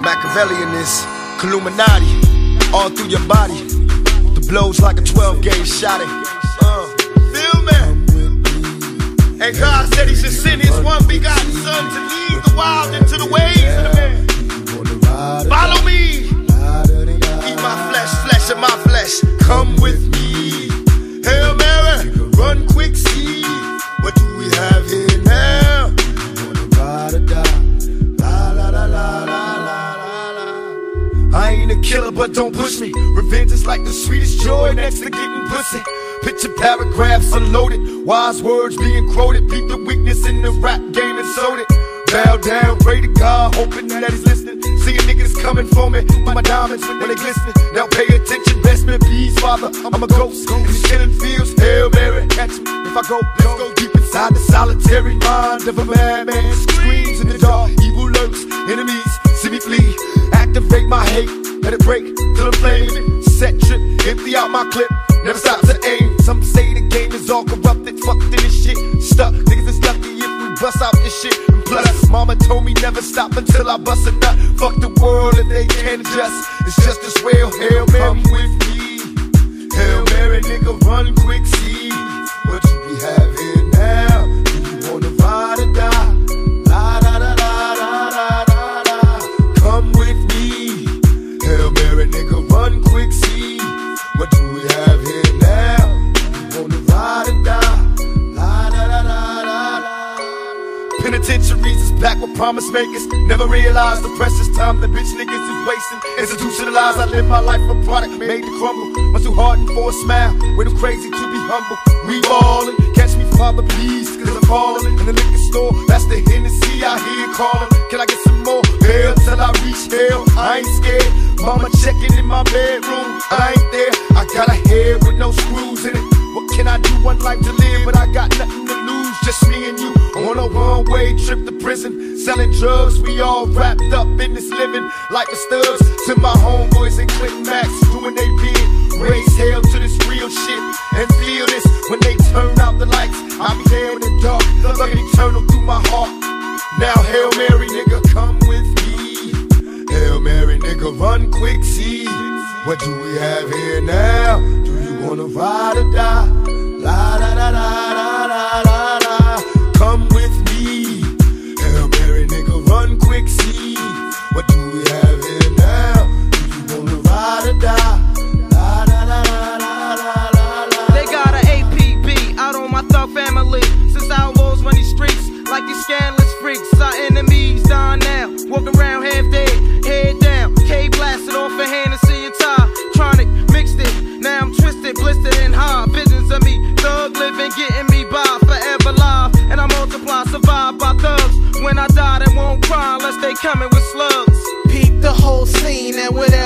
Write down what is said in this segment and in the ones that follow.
Machiavellian is Killuminati, all through your body. The blows like a 12 gauge shot. Uh, feel me? And God said He should send His one begotten Son to lead the wild into the ways of the man. Follow me. Killer, but don't push me. Revenge is like the sweetest joy next to getting pussy. Picture paragraphs unloaded, wise words being quoted. Beat the weakness in the rap game and sold it. Bow down, pray to God, hoping that he's listening. Seeing niggas coming for me, my diamonds when they glisten. Now pay attention, best me please, Father. I'm a ghost in these killing fields. Hail Mary, catch me if I go. Let's go deep inside the solitary mind of a madman. Screams in the dark, evil lurks, enemies see me flee. Activate my hate, let it break till I'm flaming. Set trip, empty out my clip, never stop to aim. Some say the game is all corrupted, fucked in this shit. Stuck, niggas is lucky if we bust out this shit. And plus, mama told me never stop until I bust a nut. Fuck the world if they can't adjust. It's just as well, Hail Mary. Come with me. Hail Mary, nigga, run quick, see promise makers. Never realize the precious time the bitch niggas is wasting. Institutionalized, I live my life a product made to crumble. Must too hardened for a smile, way too crazy to be humble. We ballin', catch me, Father, please, cause I'm falling. In the liquor store, that's the Hennessy I hear calling. Can I get some more? Hell till I reach hell, I ain't scared. Mama checking in my bedroom, I ain't there. I got a head with no screws in it. What can I do? One life to live, but I got nothing to lose. Just me and you way trip to prison. Selling drugs, we all wrapped up in this living like the studs. To my homeboys and Clinton Max doing they bid. Raise hell to this real shit and feel this when they turn out the lights. I'll be there in the dark, looking eternal through my heart. Now, Hail Mary, nigga, come with me. Hail Mary, nigga, run quick, see. What do we have here now? Do have here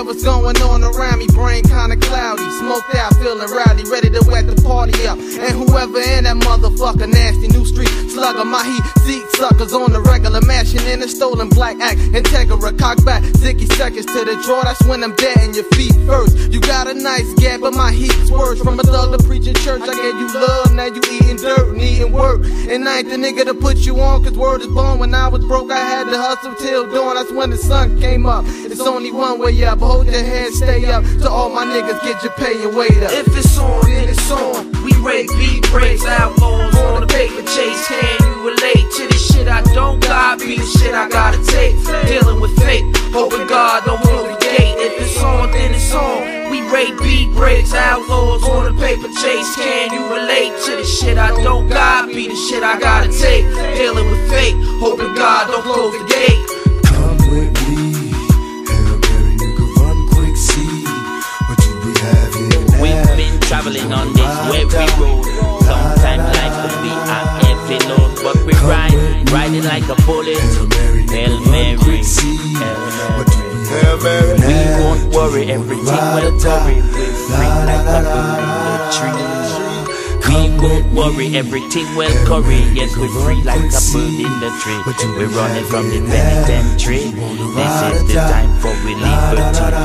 whatever's going on around me. Brain kinda cloudy, smoked out, feeling rowdy, ready to wet the party up. And whoever in that motherfucker, nasty new street slugger, my heat seek suckers on the regular, mashing in a stolen black act. Integra, cock back, sticky seconds to the draw. That's when I'm dead in your feet first. You got a nice gap, but my heat's worse. From a thug to preaching church, I gave you love, now you eating dirt, needing work. And I ain't the nigga to put you on, cause word is born. When I was broke, I had to hustle till dawn. That's when the sun came up. It's only one way up. Hold your head, stay up. To all my niggas, get your pay and wait up. If it's on, then it's on. We rake beat breaks, outlaws on the paper chase. Be the shit I gotta take. Dealing with fate, hoping God don't gate. If it's on, then it's on. We rake beat breaks, outlaws on the paper chase. Can you relate to the shit I don't got? Be the shit I gotta take. Dealing with fate, hoping God don't close the gate. Riding like a bullet. Hail Mary, Hail Mary, run quick, see. Hail What do we have here We won't worry, everything will worry. We're free like a bird in the tree. We won't worry, everything will curry. Yes, we're free like a bird in the tree. We're running from the penitentiary. This is the time for we liberty.